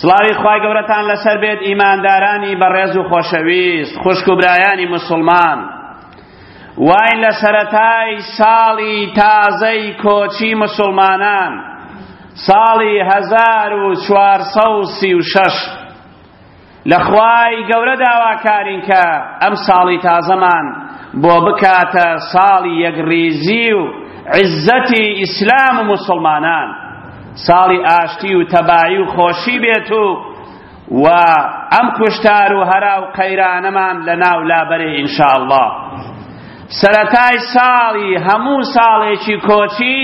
سڵاوی خوای گەورەتان لەسەر بێت ئیماندارانی بەڕێز و خۆشەویست خوشک و برایانی مسلمان وای لە سەرەتای ساڵی تازەی کۆچی مسلمانان ساڵی هەزار و چوارسەد و سی و شەش لە خوای گەورە داواکارین کە ئەم ساڵی تازەمان بۆ بکاتە ساڵی یەکڕیزی و عیزەتی ئیسلام و موسڵمانان ساڵی ئاشتی و تەبایی و خۆشی بێت و و ئەم کوشتار و هەرا و قەیرانەمان لە ناو لابەرێ ئینشاءاللە سەرەتای ساڵی هەموو ساڵێکی کۆچی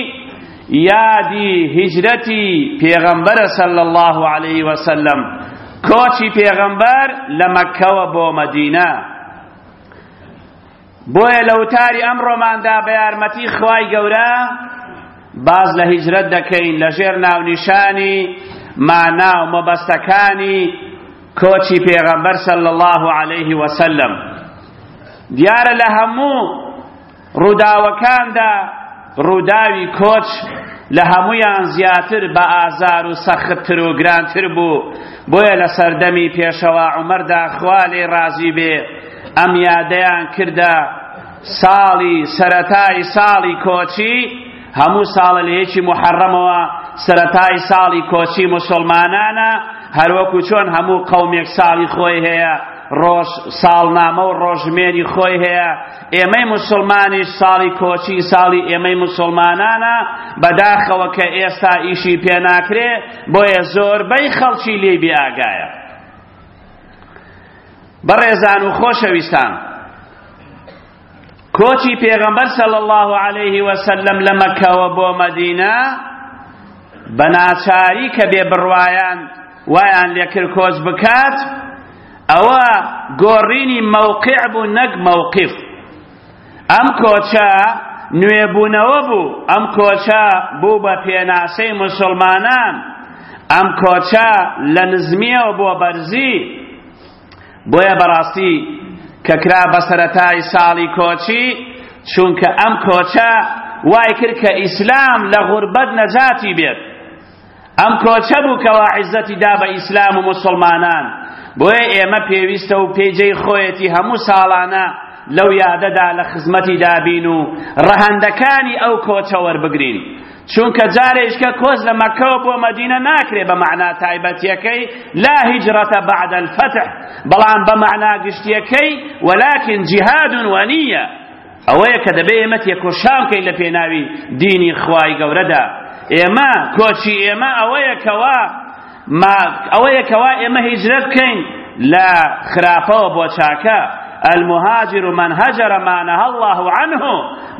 یادی هیجرەتی پێغەمبەرە صلی اللە علیە وسلم، کۆچی پێغەمبەر لە مەککەوە بۆ مەدینە، بۆیە لە وتاری ئەمڕۆماندا بە یارمەتی خوای گەورە باز لە هیجرەت دەکەین لە ژێر ناونیشانی مانا و مەبەستەکانی کۆچی پێغەمبەر صلی اللە علیه وسلم دیارە لە هەموو ڕووداوەکاندا ڕووداوی کۆچ لە هەموویان زیاتر بە ئازار و سەختتر و گرانتر بوو، بۆیە لە سەردەمی پێشەوا عومەردا خوا لێی ڕازی بێ ئەم یادەیان کردە ساڵی سەرەتای ساڵی کۆچی، هەموو ساڵە لە یەکی محەڕەمەوە سەرەتای ساڵی کۆچی موسڵمانانە، هەروەکو چۆن هەموو قەومێک ساڵی خۆی هەیە، ڕۆژ ساڵنامە و ڕۆژژمێری خۆی هەیە، ئێمەی موسڵمانیش ساڵی کۆچی ساڵی ئێمەی موسڵمانانە بەداخەوە کە ئێستا ئیشی پێناکرێ بۆیە زۆربەی خەڵکی لێی بێئاگایە بەڕێزان و خۆشەویستان کۆچی پێغەمبەر صلی الله عليه وسلم لە مەکەوە بۆ مەدینە بە ناچاری کە بێ بڕوایان وایان لێکرد کۆچ بکات ئەوە گۆڕینی مەوقع بوو نەک مەوقیف. ئەم کۆچە نوێبوونەوە بوو، ئەم کۆچە بوو بە پێناسەی موسڵمانان، ئەم کۆچە لە نزمییەوە بۆ بەرزی. بۆیە بەڕاستی کە کرا بە سەرەتای ساڵی کۆچی، چونکە ئەم کۆچە وای کرد کە ئیسلام لە غوربەت نەجاتی بێت. ئەم کۆچە بوو کەوا عیزەتی دا بە ئیسلام و موسڵمانان، بۆیە ئێمە پێویستە و پێی جێی خۆیەتی هەموو ساڵانە لەو یادەدا لە خزمەتیدا بین و ڕەهەندەکانی ئەو کۆچە وەربگرین، چونکە جارێیشکە کۆچ لە مەککەوە بۆ مەدینە ناکرێ بە مەعنا تایبەتیەکەی لا هجرة بعد الفتح، بەڵام بە مەعنا گشتیەکەی ولکن جهاد ونیە. ئەوەیە کە دەبێ ئێمە تێکۆشان بکەین لە پێناوی دینی خوای گەورەدا ئێمە کۆچی ئێمە ئەوەیە کەوا ئەوەیە کەوا ئێمە هیجرەت بکەین لە خراپەوە بۆ چاکە المهاجر من هجر ما نهى الله عنه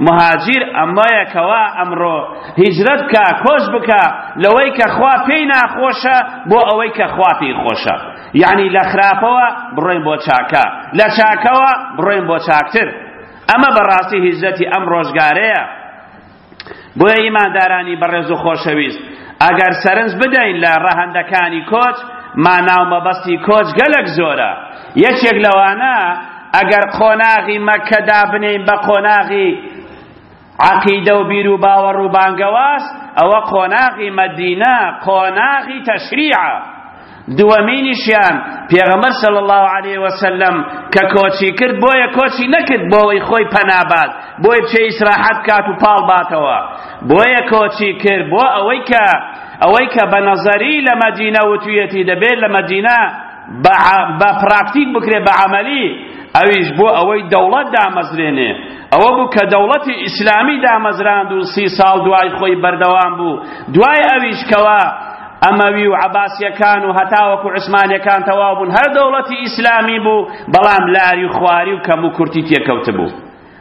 مهاجر ئەمەیە کەوا ئەمڕۆ هیجرەت بکە کۆش بکە لەوەی کە خوا پێی ناخۆشە بۆ ئەوەی کە خوا پێی خۆشە یەعنی لە خراپەوە بڕۆین بۆ چاکە، لە چاکەوە بڕۆین بۆ چاکتر. ئەمە بە ڕاستی هیجرەتی ئەم ڕۆژگارەیە. بۆیە ئیماندارانی بەڕێز و خۆشەویست، ئەگەر سەرنج بدەین لە ڕەهەندەکانی کۆچ، مانا و مەبەستی کۆچ گەلەک زۆرە. یەکێک لەوانە ئەگەر قۆناغی مەککە دابنێین بە قۆناغی، عەقیدە و بیر و باوەڕ و بانگەواز ئەوە قۆناغی مەدینە قۆناغی تەشریعە دووەمینیشیان پێغەمبەر صلی الله علیه وسلم کە کۆچی کرد بۆیە کۆچی نەکرد بۆی خۆی پەنابات بۆی بچێ ئیسراحەت کات و پاڵ باتەوە بۆیە کۆچی کرد بۆ ئەوەی کە ئەوەی کە بە نەزەری لە مەدینە وتویەتی دەبێت لە مەدینە بە پراکتیک بکرێت بە عەمەلی ئەویش بۆ ئەوەی دەوڵەت دامەزرێنێ ئەوە بوو کە دەوڵەتی ئیسلامی دامەزراند و سی ساڵ دوای خۆی بەردەوام بوو دوای ئەویش کەوە ئەمەوی و عباسیەکان و هەتاوەکو عوسمانەکان تەواو بوون هەر دەوڵەتی ئیسلامی بوو بەڵام لاری و خواری و کەم و کورتی تێکەوت بوو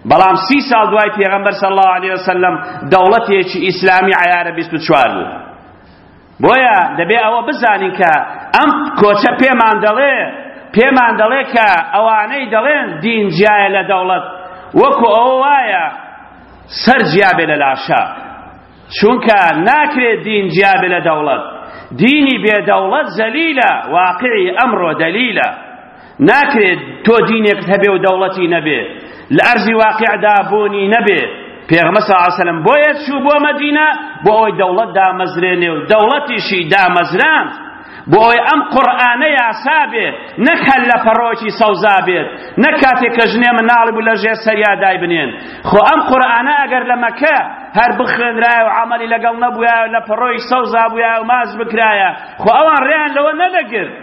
بەڵام سی ساڵ دوای پێغەمبەر صلی الله علیه وسلم دەوڵەتێکی ئیسلامی عیارە 24 بوو بۆیە دەبێ ئەوە بزانین کە ئەم کۆچە پێمان دەڵێ پێمان دەڵێ کە ئەوانەی دەڵێن دین جیایە لە دەوڵەت وەکو ئەوە وایە سەر جیابێ لە لاشە چونکە ناکرێت دین جیابێ لە دەوڵەت دینی بێدەوڵەت زەلیلە واقعی ئەمڕۆ دەلیلە ناکرێت تۆ دینێکت هەبێ و دەوڵەتی نەبێ لە ئەرزی واقعدا بوونی نەبێ پێغمە ساسەلم بۆیە چوو بۆ مەدینە بۆ ئەوەی دەوڵەت دامەزرێنێ و دەوڵەتیشی دامەزراند بۆ ئەوەی ئەم قورئانە یاسا بێ نەک هەر لە پەڕۆکی سەوزا بێت نەک کاتێک کە ژنێ مناڵی بوو لە ژێر سەریا دای بنێن خۆ ئەم قورئانە ئەگەر لە مەکە هەر بخوێنرایە و عملی لەگەڵ نەبووە لە پەڕۆی سەوزا بووە و ماز بکرایە خۆ ئەوان ڕێیان لەوە نەدەگرت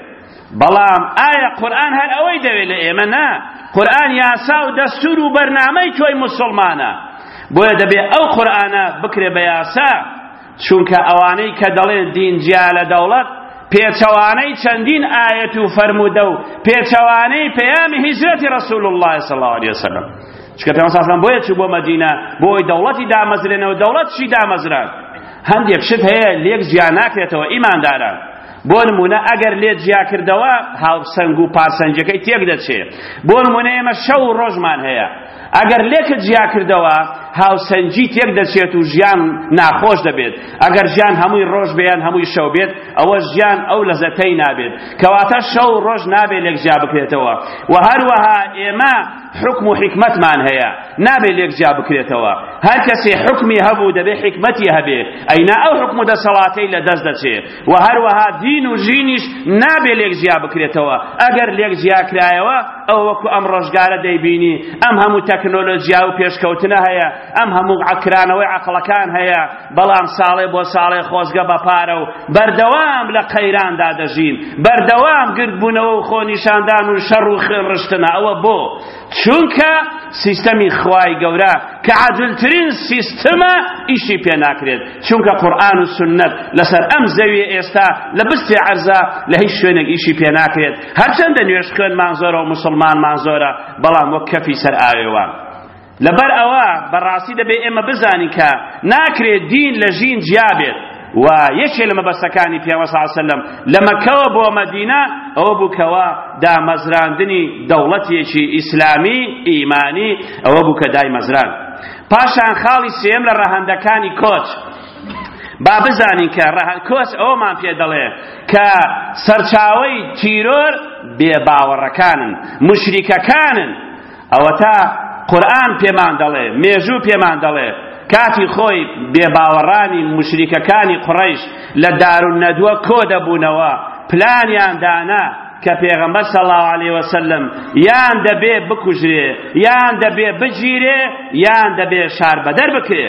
بەڵام ئایا قورئان هەر ئەوەی دەوێت لە ئێمە؟ نا، قورئان یاسا و دەستور و بەرنامەی تۆی موسڵمانە، بۆیە دەبێ ئەو قورئانە بکرێ بە یاسا، چونکە ئەوانەی کە دەڵێن دین جیا لە دەوڵەت پێچەوانەی چەندین ئایەت و فەرموودە و پێچەوانەی پەیامی هیجرەتی ڕەسول اللە صلی الله علیه وسلم چونکە پێغەمبەر صلی الله بۆیە چوو بۆ مەدینە بۆ ئەوی دەوڵەتی دامەزرێنەوە دەوڵەت چی دامەزران هەندێک شت هەیە لێک جیا ناکرێتەوە ئیمانداران بۆ نموونە ئەگەر لێت جیاکردەوە هاوسەنگ و پارسەنگەکەی تێک دەچێ بۆ نموونە ئێمە شەو و ڕۆژمان هەیە ئەگەر لێکت جیاکردەوە هاوسەنگی تێک دەچێت و ژیان ناخۆش دەبێت ئەگەر ژیان هەمووی ڕۆژ بێن هەمووی شەو بێت ئەوە ژیان ئەو لەزەتەی نابێت کەواتە شەو و ڕۆژ نابێت لێک جیا بکرێتەوە و هەروەها ئێمە حکم و حکمتمان هەیە نابێت لێک جیا بکرێتەوە هەر کەسێ حکمی هەبوو دەبێت حکمەتی هەبێ ئەینا ئەو حکم و دەسەڵاتەی لە دەست دەچێت وە هەروەها دین و ژینیش نابێ لێک جیا بکرێتەوە ئەگەر لێک جیا کرایەوە ئەو وەکو ئەم ڕۆژگارە دەیبینی ئەم هەموو تەکنۆلۆجیا و پێشکەوتنە هەیە ئەم هەموو عەکرانەوەی عەقڵەکان هەیە بەڵام ساڵێ بۆ ساڵێ خۆزگە بە پارە و بەردەوام لە قەیراندا دەژین بەردەوام گردبوونەوە و خۆنیشاندان و شەڕ و ڕشتنە ئەوە بۆ چونکە سیستەمی خوای گەورە کە عادلترین سیستمە ئیشی پێ ناکرێت چونکە قورآن و سنت لەسەر ئەم زەویە ئێستا لە بستی عەرزە لە هیچ شوێنێک ئیشی پێ ناکرێت هەرچەندە نوێژ خوێنمان زۆرە و مسلمانمان زۆرە بەڵام وەک کەفی سەر ئاوێوە لەبەر ئەوە بەڕاستی دەبێت ئێمە بزانین کە ناکرێت دین لە ژین جیا بێت و یەکێ لە مەبەستەکانی پێوە ساسەلم لە مەکەوە بۆ مەدینە ئەوە بوو کەوە دامەزراندنی دەوڵەتێکی ئیسلامی ئیمانی ئەوە بوو کە دای مەزران پاشان خاڵی سێم لە ڕەهەندەکانی کۆچ با بزانین کە کۆس ئەومان پێ دەڵێ کە سەرچاوی تیرۆر بێباوەڕەکانن مشریکەکانن ئەوەتا قورئان پێمان دەڵێ، مێژوو پێمان دەڵێ، کاتی خۆی بێباوەڕانی موشریکەکانی قوڕەیش لە دارولنەدوە کۆ دەبوونەوە، پلانیان دانا کە پێغەمبەر صلی اللە علیە وسلم یان دەبێ بکوژرێ، یان دەبێ بگیرێ، یان دەبێ شار بەدەر بکرێ.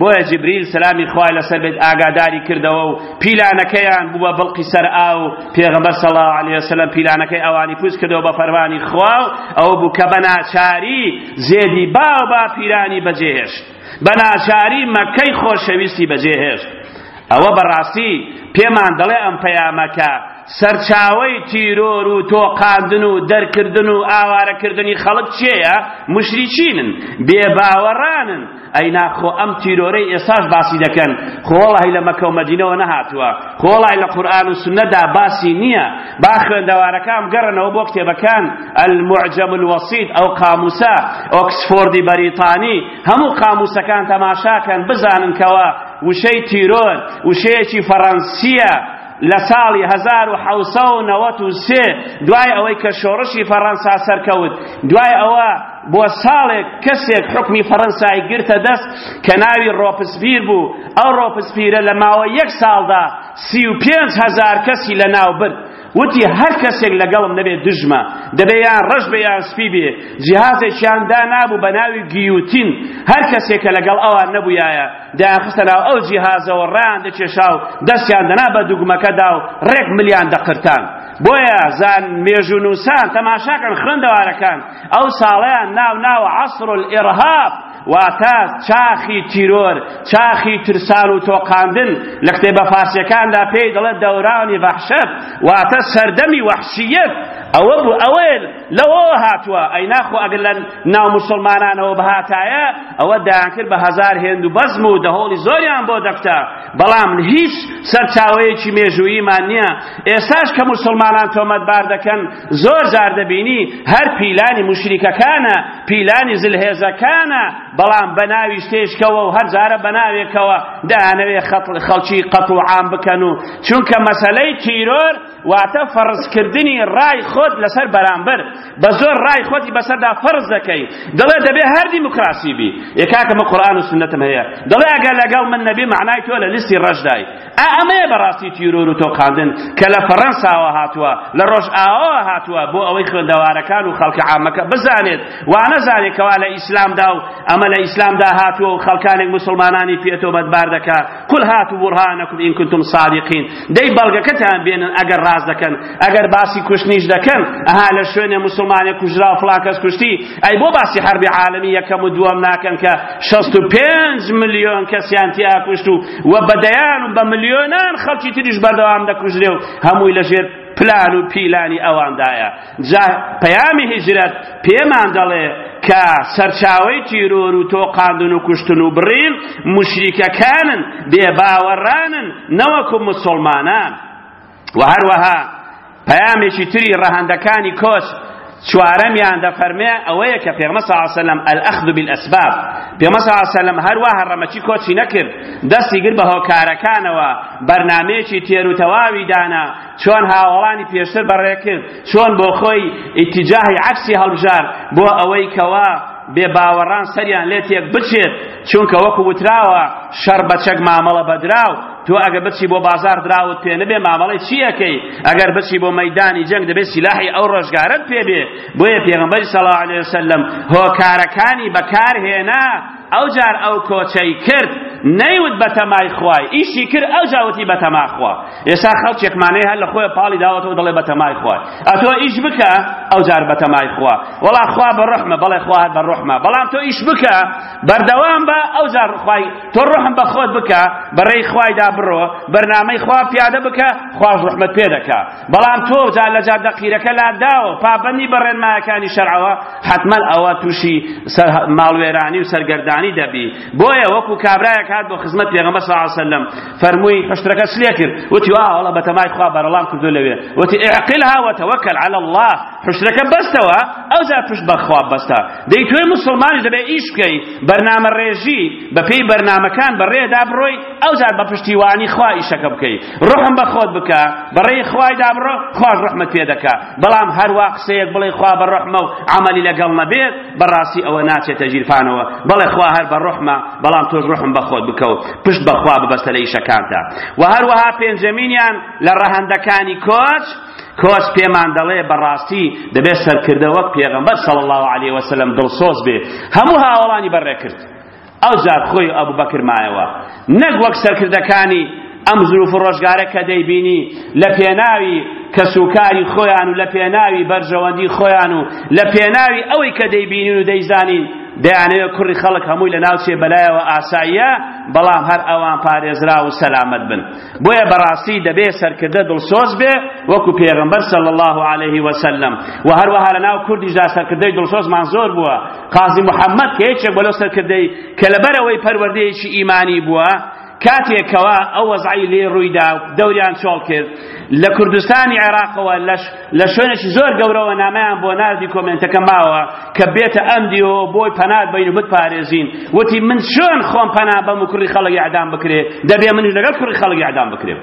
بۆیە جبریل سەلامی خوای لەسەر بێت ئاگاداری کردەوە و پیلانەکەیان بوو بە بڵقی سەر ئاو و پێغەمبەر صلی الله علیه وسلم پیلانەکەی ئەوانی پووچ کردەوە بە فەرمانی خوا و ئەوە بوو کە بە ناچاری زێدی با و باپیرانی بەجێهێشت بە ناچاری مەکەی خۆشەویستی بەجێهێشت ئەوە بەڕاستی پێمان دەڵێ ئەم پەیامەکە سەرچاوەی تیرۆر و تۆقاندن و دەرکردن و ئاوارەکردنی خەڵک چێە مشریچینن بێباوەڕانن ئەی نا خۆ ئەم تیرۆرەی ئێستاش باسی دەکەن خۆ وەڵاهی لە مەکە و مەدینەوە نەهاتووە خۆ وەڵاهی لە قورئان و سنەدا باسی نییە با خوێندەوارەکان بگەڕنەوە بۆ کتێبەکان المعجم الوسیط ئەو قاموسە ئۆکسفۆردی بەریتانی هەموو قاموسەکان تەماشاکەن بزانن کەوە وشەی تیرۆر وشەیەکی فەڕەنسیە لە ساڵی 1993 دوای ئەوەی کە شۆڕشی فەڕەنسا سەرکەوت دوای ئەوە بۆ ساڵێک کەسێک حکومی فەڕەنسای گرتە دەست کە ناوی ڕۆپسپیر بوو ئەو ڕۆپسپیرە لە ماوە یەک ساڵدا سی و پێنج هەزار کەسی لە ناو برد وتی هەر کەسێک لەگەڵم نەبێت دژمە دەبێ یان ڕەش بێ یان سپی بێ جیهازێکیان دانابوو بە ناوی گیوتین هەر کەسێکە لەگەڵ ئەوان نەبوویایە دایانخستە ناو ئەو جیهازەوە ڕایان دەکێشا و دەستیان دەنا بە دوگمەکەدا و ڕێک ملیان دەقرتان بۆیە زان مێژوونووسان تەماشاکەن خوێندەوارەکان ئەو ساڵەیان ناو ناوە عصر الارهاب واتە چاخی تیرۆر چاخی ترسان و تۆقاندن لە کتێبە فارسیەکاندا پێی دەڵێ دەورانی وەحشەت واتە سەردەمی وەحشیەت ئەوە بوو ئەوەیە لەوە هاتووە ئەی ناخۆ ئەگەر لە ناو مسلمانانەوە بهاتایە ئەوە دایانکرد بە هەزار هێند و بەزم و دەهۆڵی زۆریان بۆ دەکتا بەڵام هیچ سەرچاوەیەکی مێژووییمان نییە ئێستاش کە مسلمانان تۆمەتبار دەکەن زۆر جار دەبینی هەر پیلانی موشریکەکانە پیلانی زلهێزەکانە بەڵام بە ناوی شتێشکەوە و هەر جارە بە ناوێکەوە دەیانەوێ خەڵکی قەت و عام بکەن و چونکە مەسەلەی تیرۆر واتە فەرزکردنی ڕای خۆت لەسەر بەرامبەر بە زۆر ڕای خۆتی بەسەردا فەرز دەکەی دەڵێ دەبێ هەر دیموکراسی بی یەکاکەمە قورآن و سنەتم هەیە دەڵێ ئەگەر لەگەڵ من نەبی معنای تۆ لە لیستی ڕەشدای ئا ئەمەیە بەڕاستی تیرۆر و تۆقاندن کە لە فەڕەنساوە هاتووە، لە ڕۆژئاواوە هاتووە بۆ ئەوەی خوێندەوارەکان و خەڵکە عامەکە بزانێت وانەزانێت کەوا لە ئیسلامدا و ئەمە لە ئیسلامدا هاتووە و خەڵکانێک موسڵمانانی پێ تۆمەتبار دەکا قل هاتو برهانکم ان کنتم صادقین دەی بەڵگەکەتان بێنن ئەگەر ڕاست دەکەن ئەگەر باسی کوشتنیش دەکەن ئەها لە شوێنێ موسڵمانێک کوژرا و فڵان کەس کوشتی ئەی بۆ باسی حەربی عالەمی یەکەم و دووەم ناکەن کە شەست و پێنج ملیۆن کەسیان تیا کوشت و و بەدەیان و بە ملیۆنان خەڵکی تریش بەردەوام دەکوژرێ و هەمووی لەژێر پلان و پیلانی ئەواندایە جا پەیامی هیجرەت پێمان دەڵێ کە سەرچاوەی تیرۆر و تۆقاندن و کوشتن و بڕین مشریکەکانن بێباوەڕانن نەوەکو مسلمانان و هەروەها پەیامێکی تری ڕەهەندەکانی کۆچ چوارەمیان دەفەرمێ ئەوەیە کە پێغمە صلی الله سلم الاخذ بالاسباب پێغمە صلی الله سلم هەروە هەڕەمەچی کۆچی نەکرد دەستی گر بە هۆکارەکانەوە بەرنمەیەکی تێر و تەواوی دانا چۆن هاوڵانی پێشتر بەڕێکرد چۆن بۆ خۆی ئیتیجاهی عەکسی هەڵبژار بۆ ئەوەی کەوا بێ باوەڕان سەریان لێ تێک بچێت چونکە وەکو وتراوە شەڕ بە چەک مامەڵە بە دراو، تۆ ئەگەر بچی بۆ بازاڕ دراوت پێ نەبێ مامەڵەی چی ئەکەی؟ ئەگەر بچی بۆ مەیدانی جەنگ دەبێ سیلاحی ئەو ڕۆژگارەت پێ بێ، بۆیە پێغەمبەری صلی اللە علیە وسلم هۆکارەکانی بەکار هێنا، ئەوجار ئەو کۆچەی کرد نەیوت بەتەمای خوای، ئیشی کرد ئەوجا وتی بەتەما خوا. ئێسا خەڵکێکمانەیە هەر لە خۆیە پاڵی داوەتەوە دەڵێ بەتەمای خوات ئەتۆ ئیش بکە ئەو جار بەتەمای خوا وەڵا خوا بە ڕحمە بەڵێ خوا هەر بە ڕحمە بەڵام تۆ ئیش بکە بەردەوام بە ئەو جار خوای تۆ ڕحم بە خۆت بکە بەڕێی خوایدا بڕۆ بەرنامەی خوا پیادە بکە خواش ڕحمت پێ دەکا بەڵام تۆ جار لە جار دەقیرەکە لاداوە پابەندی بە ڕێنمایەکانی شەرعەوە حتمما ئەوە تووشی سەر ماڵوێرانی و سەرگەردانی دەبی بۆیە وەکو کابرایەک هات بۆ خزمەت پێغەمبەر صلی الله علیه و سلم فەرمووی حشترەکە چ لێ کرد وتی ئا وەڵا بەتەمای خوا بەرەڵام کردو لەوێ وتی اعقلها وتوکل علی الله حشترەکە بەستەوە ئەوجا پشت بەخوا بەستە دەی تۆی مسلمانی دەبێ ئیش بکەی بەرنامە ڕێژی بەپێی بەرنامەکان بەڕێدا بڕۆی ئەوجا بە پشتیوانی خوا ئیشەکە بکەی ڕحم بە خۆت بکە بەڕێ خوای دابڕۆ خواش ڕحمت پێ دەکا بەڵام هەروا قسەیەک بڵێ خوا بە ڕحمە و عەمەلی لەگەڵ نەبێت بەڕاستی ئەوە ناچێتە ژیر پانەوە بەڵێ خوا هەر بە ڕۆحمە بەڵام تۆش ڕۆحم بە خۆت بکە و پشت بە خوا ببەستە لە ئیشەکانتا و هەروەها پێنجەمینیان لە ڕەهەندەکانی کۆچ کۆچ پێمان دەڵێ بەڕاستی دەبێت سەرکردە وەک پێغەمبەر صلی الله علیه وسلم دڵسۆز بێ هەموو هاوەڵانی بەڕێکرد ئەوجار خۆی ئەبوبەکر مایەوە، نەک وەک سەرکردەکانی ئەم زروف و ڕۆژگارە کە دەیبینی لە پێناوی کەسوکاری خۆیان و لە پێناوی بەرژەوەندی خۆیان و لە پێناوی ئەوەی کە دەیبینین و دەیزانین دەیانەوێت کوڕی خەڵک هەمووی لەناوچێ بەلایەوە ئاساییە، بەڵام هەر ئەوان پارێزراو و سەلامەت بن. بۆیە بەڕاستی دەبێ سەرکردە دڵسۆز بێ وەکو پێغمبەر صلی الله علیه وسلم و هەروەها لەناو کوردیشدا سەرکردەی دڵسۆزمان زۆر بووە قازی محەممەد کە یەکێک بەلۆ سەرکردەی کە لەبەرەوەی پەروەردەیەکی ئیمانی بووە کاتێکەوە ئەو وەزعی لێ ڕوویدا دەوریان چۆڵ کرد لە کوردستانی عێراقەوە لەش لە شوێنێکی زۆر گەورەوە نامەیان بۆ ناردی کۆمێنتەکە ماوە کە بێتە ئەم دیۆ بۆی پەنات بین و بتپارێزین وتی من شوێن خۆم پەنا بەم و کوڕی خەڵک یعدام بکرێ دەبێ منیش لەگەڵ کوڕی خەڵک یعدام بکرێم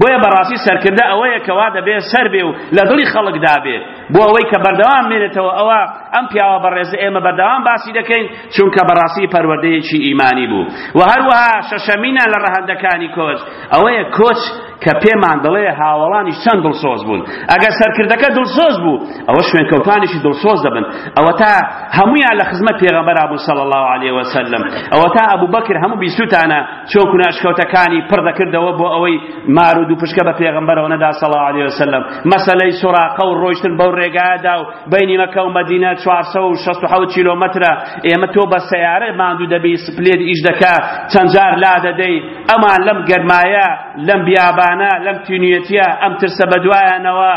بۆیە بەڕاستی سەرکردە ئەوەیە کەوا دەبێ سەر بێ و لە دڵی خەڵکدا بێ بۆ ئەوەی کە بەردەوام مێنێتەوە ئەوە ئەم پیاوە بەڕێزە ئێمە بەردەوام باسی دەکەین چونکە بەڕاستی پەروەردەیەکی ئیمانی بوو و هەروەها شەشەمینە لە ڕەهەندەکانی کۆچ ئەوەیە کۆچ کە پێمان دەڵێ هاوەڵانیش چەند دڵسۆز بوون ئەگەر سەرکردەکە دڵسۆز بوو ئەوە شوێنکەوتانیشی دڵسۆز دەبن ئەوە تا هەمویان لە خزمەت پێغەمبەرا بوو صلی الله علیه وسلم ئەوە تا ئەبوبەکر هەموو بیستوتانە چۆن کوناشکەوتەکانی پڕ دەکردەوە بۆ ئەوەی مار و دووپشکە بە پێغەمبەرەوە نەدا صلی الله علیه وسلم مەسەلەی سوراقە و ڕۆیشتن بەو ڕێگایەدا و بینی مەکە و مەدینە 467 کیلۆمەترە ئێمە تۆ بە سەیارە ماندوو دەبی سپلێت ئیش دەکا چەند جار لا دەدەی ئەمان لەم گەرمایە، لەم بیابانە، لەم تینویەتیە، ئەم ترسە بەدوایانەوە،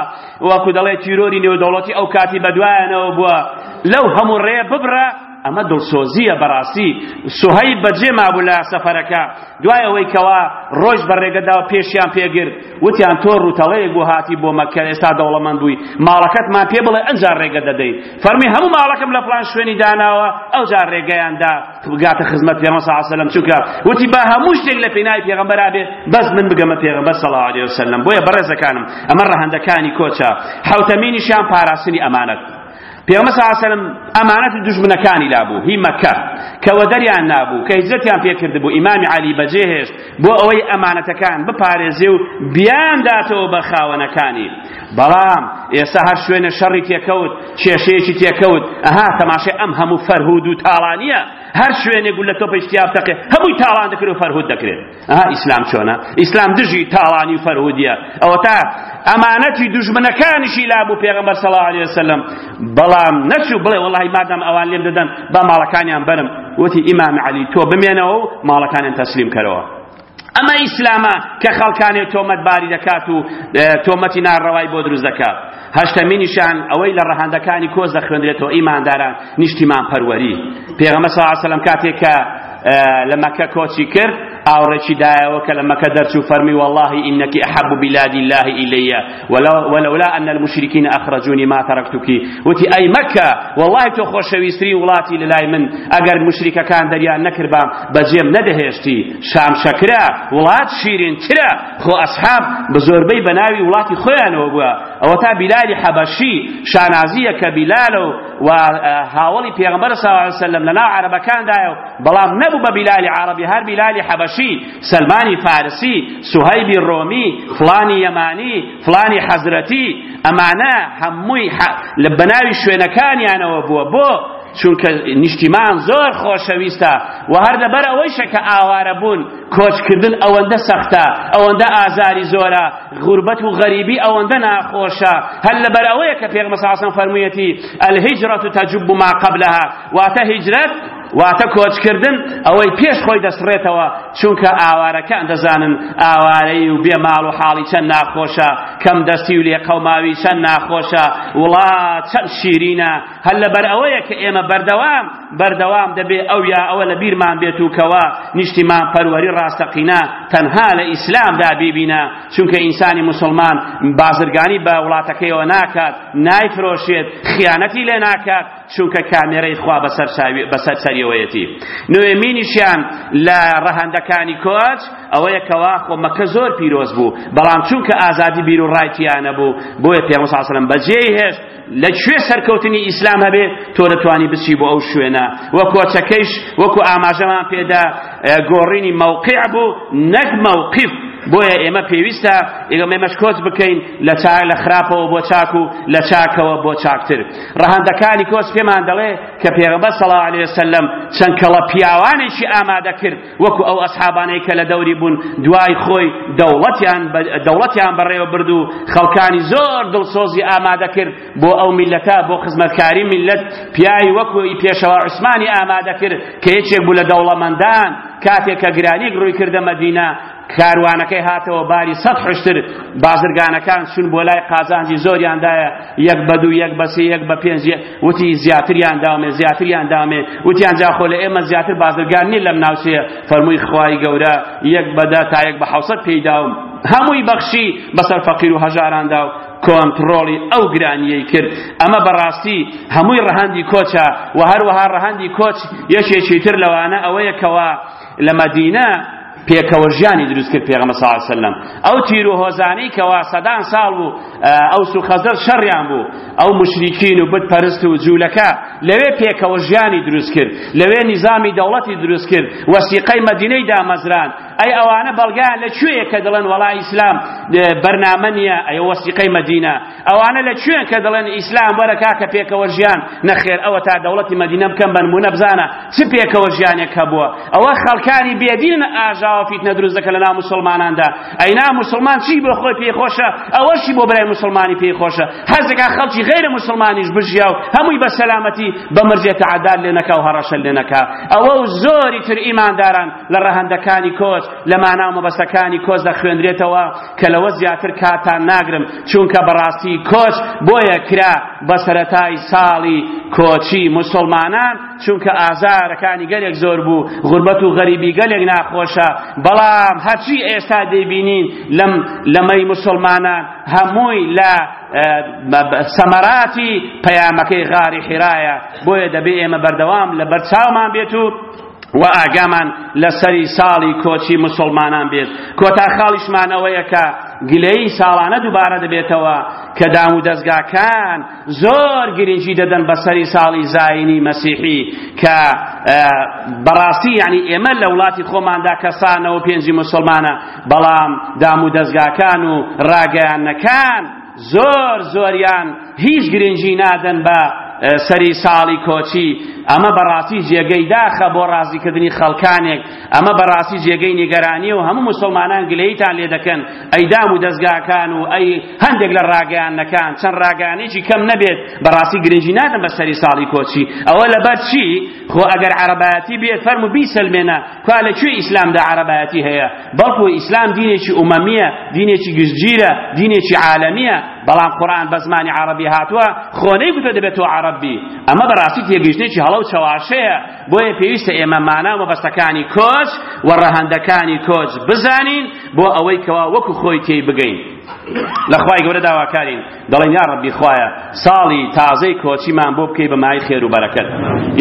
وەکو دەڵێ تیرۆری نێودەوڵەتی ئەو کاتی بەدوایانەوە بووە، لەو هەموو ڕێ ببڕە ئەمە دڵسۆزییە بەڕاستی سوهەیب بەجێ مابوو لە سەفەرەکە دوای ئەوەی کەوا ڕۆژ بە ڕێگەدا و پێشیان پێگرت وتیان تۆ ڕووتەڵەیەک بۆ هاتی بۆ مەکە ئێستا دەوڵەمەند بووی ماڵەکەتمان پێ بڵێ ئەجار ڕێگە دەدەین فەرمی هەموو ماڵەکەم لە فڵان شوێنی داناوە ئەوجار ڕێگەیان دا بگاتە خزمەت پێغەمبەر صلی اللە علیە وسلم چونکە وتی با هەموو شتێک لە پێناوی پێغەمبەرا بێ بەس من بگەمە پێغەمبەر صلی اللە علیه وسلم بۆیە بەڕێزەکانم ئەمە ڕەهەندەکانی کۆچە حوتەمینیشیان پاراستنی ئەمانەت پێغەمبەر صلی اللە علیه وسلم ئەمانەتی دوژمنەکانی لابوو هی مەکە کە وەدەریان نابوو کە هیجرەتیان پێکرد بوو ئیمامی علی بەجێهێشت بۆ ئەوەی ئەمانەتەکان بپارێزێ و بیانداتەوە بە خاوەنەکانی بەڵام ئێستا هەر شوێنە شەڕی تێکەوت کێشەیەکی تێکەوت ئەها تەماشای ئەم هەموو فەرهود و تاڵانیە هەر شوێنێ گولە تۆپەی شتیاب تەقێ هەمووی تاڵان دەکرێت و فەرهود دەکرێت ئەها ئیسلام چۆنە ئیسلام دژی تاڵانی و فەرهودیە ئەوە تا ئەمانەتی دوژمنەکانیشی لابوو پێغەمبەر صلی الله علیه وسلم بەڵام نەچوو بڵێ وەڵاهی مادام ئەوان لێم دەدەن با ماڵەکانیان بەرم وتی ئیمام عەلی تۆ بمێنەوە و ماڵەکانیان تەسلیم کەرەوە ئەمە ئیسلامە کە خەڵکانێ تۆمەتباری دەکات و تۆمەتی ناڕەوای بۆ دروست دەکات هەشتەمینیشان ئەوەی لە ڕەهەندەکانی کۆز دەخوێندرێتەوە ئیمانداران نیشتیمانپەروەری پێغەمبەر صلی اللە علیه و سلم کاتێک کە لە مەکە کۆچی کرد ئاوڕێکی دایەوە کە لە مەکە دەرچوو فەرمی واللهی انکی احب بلاد الله الیە ولولا ان المشرکین اخرجونی ما ترکتکی وتی ئەی مەکە وەڵای تۆ خۆشەویسترین وڵاتی لەلای من ئەگەر مشریکەکان دەریان نەکردبام بەجێم نەدەهێشتی شام شەکرە وڵات شیرینترە خۆ ئەسحاب بە زۆربەی بە ناوی وڵاتی خۆیانەوە بووە ئەوە تا بیلالی حەبەشی شانازیە کە بیلالە و هاوڵی پێغمبەر صلی الله علیه وسلم لەناو عەرەبەکاندایە بەڵام نەبوو بە بیلالی عەرەبی هەر بیلالی حەبەشی سەلمانی فارسی، سوهەیبی ڕۆمی، فڵانی یەمانی، فڵانی حەزرەتی، ئەمانە هەمووی بە ناوی شوێنەکانیانەوە بووە، بۆ؟ چونکە نیشتیمان زۆر خۆشەویستە و هەر لەبەر ئەوەیشە کە ئاوارەبوون کۆچکردن ئەوەندە سەختە ئەوەندە ئازاری زۆرە غوربەت و غەریبی ئەوەندە ناخۆشە هەر لەبەر ئەوەیە کە پێغمبەر صلی الله علیه و سلم فەرموویەتی الهجرة تجب ما قبلها واتە هیجرەت واتە کۆچکردن ئەوەی پێش خۆی دەسڕێتەوە چونکە ئاوارەکان دەزانن ئاوارەی و بێ ماڵ و حاڵی چەند ناخۆشە کەم دەستی و لێقەوماوی چەند ناخۆشە وڵا چەند شیرینە هەر لەبەر ئەوەیە کە ئێمە بەردەوام بەردەوام دەبێ ئەو یا ئەوە لە بیرمان بێت و کەوە نیشتیمان پەروەری ڕاستەقینە تەنها لە ئیسلامدا بیبینە چونکە ئینسانی مسلمان بازرگانی بە وڵاتەکەیەوە ناکات نایفرۆشێت خیانەتی لێ ناکات چونکە کامێرەی خوا بەسەر سەریەوەیەتی نوێمینیشیان لە ڕەهەندەکانی کۆچ ئەوەیە کەوا خۆ مەکە زۆر پیرۆز بوو بەڵام چونکە ئازادی بیر و ڕایتیانە بوو بۆیە پێ ساسەلم بەجێی هێشت لە کوێ سەرکەوتنی ئیسلام هەبێ تۆ دەتوانی بچی بۆ ئەو شوێنە وە کۆچەکەیش وەکو ئاماژەمان پێدا گۆڕینی مەوقع بوو نەک مەوقیف بۆیە ئێمە پێویستە ئێمە مەشکۆت بکەین لە چاک لە خراپەوە بۆ چاک و لە چاکەوە بۆ چاکتر ڕەهەندەکانی کۆچ پێمان دەڵێ کە پێغەمبەر صلی الله علیه وسلم چەند کەڵە پیاوانێکی ئامادە کرد وەکو ئەو ئەسحابانەی کە لە دەوری بوون دوای خۆی دەوڵەتیان دەوڵەتیان بەڕێوە برد و خەڵکانی زۆر دڵسۆزی ئامادە کرد بۆ ئەو میلەتە بۆ خزمەتکاری میلەت پیاوی وەکو پێشەوا عوسمانی ئامادە کرد کە یەکێک بوو لە دەوڵەمەندان کاتێک کە گرانیک ڕووی کردە مەدینە کاروانەکەی هاتەوە باری سەد حوشتر، بازرگانەکان چون بۆ لای قازانجی زۆریان دایە، یەک بە دوو، یەک بە سێ، یەک بە پێنج، وتی زیاتریان داومێ، زیاتریان داومێ، وتیان جا خۆ لە ئێمە زیاتر بازرگان نیە لەم ناوچەیە، فەرمووی خوای گەورە یەک بە دە تا یەک بە حەوسەت پێی داوم، هەمووی بەخشی بەسەر فەقیر و هەژاراندا و کۆنتڕۆڵی ئەو گرانییەی کرد، ئەمە بەڕاستی هەمووی ڕەهەندی کۆچە، وە هەروەها ڕەهەندی کۆچ یەکێکی تر لەوانە ئەوەیە کەوا لە مەدینە، پێکەوە ژیانی دروست کرد پێغەمبەر صلی الله علیه و سلم ئەو تیر و هۆزانەی کەوا سەدان ساڵ بوو ئەوس و خەزرەج شەڕیان بوو ئەو مشریکین و بت پەرست و جوولەکە لەوێ پێکەوە ژیانی دروست کرد لەوێ نیزامی دەوڵەتی دروست کرد وەسیقەی مەدینەی دامەزران ئەی ئەوانە بەڵگەیان لە کوێیە کە دەڵێن وەڵا ئیسلام بەرنامە نییە ئەی وەسیقەی مەدینە ئەوانە لە کوێن کە دەڵێن ئیسلام وەرە کاکە پێکەوە ژیان نەخێر ئەوە تا دەوڵەتی مەدینە بکەم بەنمونە بزانە چ پێکەوە ژیانێک هەبووە ئەوە خەڵکانی بێدین ئاژاوە فیتنە دروست دەکە لە ناو مسلماناندا ئەینا مسلمان چی بۆ خۆی پێی خۆشە ئەوەشی بۆ برای مسلمانی پێی خۆشە هەزەکە خەڵکی غیرە مسلمانیش بژیا و هەمووی بە سەلامەتی بە مرجێ تەعداد لێ نەکا و هەڕەشە لێ نەکا ئەوە و زۆری تر ئیمانداران لە ڕەهەندەکانی کۆچ لە مانا و مەبەستەکانی کۆچ دەخوێندرێتەوە کە لەوە زیاتر کاتتان ناگرم چونکە بەڕاستی کۆچ بۆیە کرا بە سەرەتای ساڵی کۆچی موسڵمانان چونکە ئازارەکانی گەلێک زۆر بوو غوربەت و غەریبی گەلێک ناخۆشە بەڵام هەرچی ئێستا دەیبینین لەم لەمەی موسڵمانان هەمووی لە سەمەراتی پەیامەکەی غاری حیرایە بۆیە دەبێ ئێمە بەردەوام لە بەرچاومان بێت و وە ئاگامان لە سەری ساڵی کۆچی موسوڵمانان بێت کۆتا خاڵیشمان ئەوەیە کە گلەیی ساڵانە دووبارە دەبێتەوە کە دام و دەزگاکان زۆر گرنگی دەدەن بە سەری ساڵی زاینی مەسیحی کە بەڕاستی یعنی ئێمە لە وڵاتی خۆماندا کەسانەوە پێنجی موسڵمانە بەڵام دام و دەزگاکان و ڕاگەیانەکان زۆر زۆریان هیچ گرنگی نادەن بە سەری ساڵی کۆچی ئەمە بەڕاستی جێگەی داخە بۆ ڕازیکردنی خەڵکانێک ئەمە بەڕاستی جێگەی نیگەرانیە و هەموو مسلمانان گلەیتان لێ دەکەن ئەی دام و دەستگاکان و ئەی هەندێک لە ڕاگەیانەکان چەند ڕاگەیانێکی کەم نەبێت بەڕاستی گرنگی نادەن بە سەری ساڵی کۆچی ئەوە لەبەر چی خۆ ئەگەر عەرەبایەتی بێت فەرموو بیسەلمێنە کوا لە کوێ ئیسلامدا عەرەبایەتی هەیە بەڵکو ئیسلام دینێکی ئومەمیە دینێکی گشتگیرە دینێکی عالەمیە بەڵام قورآن بە زمانی عەرەبی هاتووە خۆنەی گوتە دەبێت تۆ عەرەب بی ئەمە بەڕاستی تێگەیشتێکی هەڵە و چەواشەیە بۆیە پێویستە ئێمە مانا و مەبەستەکانی کۆچ و ڕەهەندەکانی کۆچ بزانین بۆ ئەوەی کەوا وەکو خۆی تێی بگەین لە خوای گەورە داواکارین دەڵێن یا ڕەبی خوایە ساڵی تازەی کۆچیمان بۆ بکەی بە مای خێر و بەرەکەت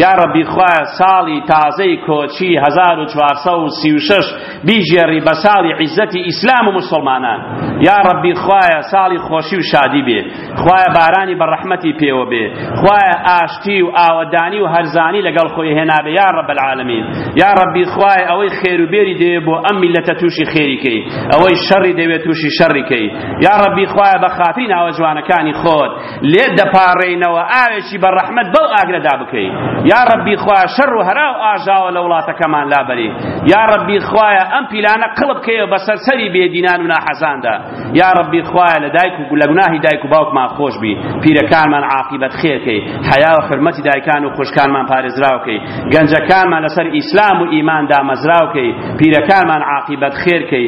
یا ڕەبی خوایە ساڵی تازەی کۆچی 1436 بیژێڕی بە ساڵی عیزەتی ئیسلام و مسلمانان یا ڕەبی خوایە ساڵی خۆشی و شادی بێ خوایە بارانی بە ڕەحمەتی پێوە بێ خوایە ئاشتی و ئاوەدانی و هەرزانی لەگەڵ خۆی هێنابێ یا ڕەب العالمین یا ڕەبی خوایە ئەوەی خێر و بێری دەوێ بۆ ئەم میلەتە تووشی خێریکەی ئەوەی شەڕی دەوێت تووشی شەڕیکەی یا ڕەبی خوایە بە خاتری ناوە جوانەکانی خۆت لێ دەپاڕێینەوە ئاوێکی بە ڕەحمەت بەو ئاگرەدا بکەی یا ڕەبی خوایە شەڕ و هەرا و ئاژاوە لە وڵاتەکەمان لابەری یا ڕەبی خوایە ئەم پیلانە قڵب کەیە بەسەر سەری بێدینان و ناحەزاندا یا ڕەبی خوایە لە دایک و لە گوناهی دایک و باوکمان خۆش بی پیرەکانمان عاقیبەت خێرکەی حیا و حرمەتی دایکان و خوشکانمان پارێزراوکەی گەنجەکانمان لەسەر ئیسلام و ئیمان دامەزراوکەی پیرەکانمان عاقیبەت خێرکەی